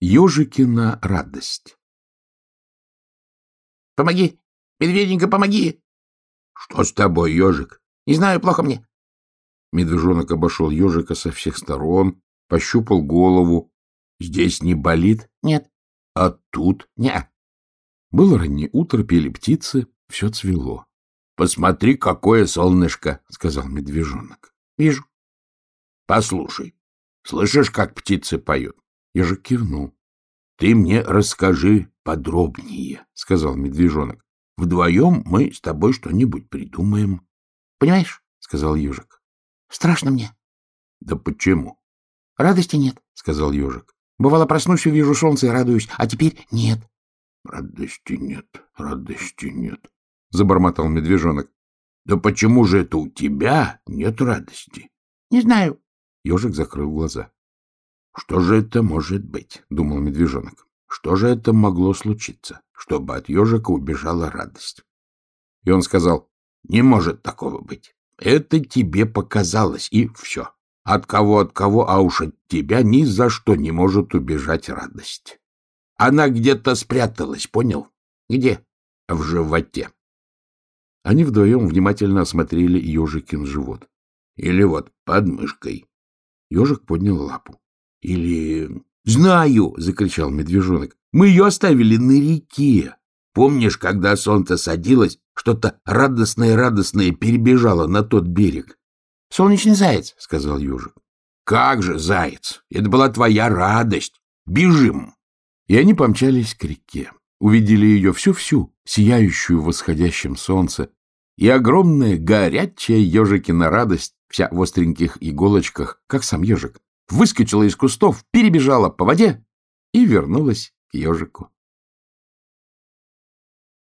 Ежикина радость. — Помоги! Медведенька, помоги! — Что с тобой, ежик? — Не знаю, плохо мне. Медвежонок обошел ежика со всех сторон, пощупал голову. — Здесь не болит? — Нет. — А тут? — Не. Было раннее утро, пели птицы, все цвело. — Посмотри, какое солнышко, — сказал медвежонок. — Вижу. — Послушай, слышишь, как птицы поют? Ежик кивнул. — Ты мне расскажи подробнее, — сказал медвежонок. — Вдвоем мы с тобой что-нибудь придумаем. — Понимаешь, — сказал ежик. — Страшно мне. — Да почему? — Радости нет, — сказал ежик. — Бывало, проснусь, увижу солнце и радуюсь, а теперь нет. — Радости нет, радости нет, — забормотал медвежонок. — Да почему же это у тебя нет радости? — Не знаю. Ежик закрыл глаза. Что же это может быть? — думал медвежонок. Что же это могло случиться, чтобы от ежика убежала радость? И он сказал, не может такого быть. Это тебе показалось, и все. От кого, от кого, а уж от тебя ни за что не может убежать радость. Она где-то спряталась, понял? Где? В животе. Они вдвоем внимательно осмотрели ежикин живот. Или вот под мышкой. Ежик поднял лапу. Или... — Знаю! — закричал медвежонок. — Мы ее оставили на реке. Помнишь, когда солнце садилось, что-то радостное-радостное перебежало на тот берег? — Солнечный заяц, — сказал ежик. — Как же заяц? Это была твоя радость. Бежим! И они помчались к реке. Увидели ее всю-всю, сияющую в восходящем солнце, и огромная горячая ежикина радость, вся в остреньких иголочках, как сам ежик, выскочила из кустов, перебежала по воде и вернулась к ежику.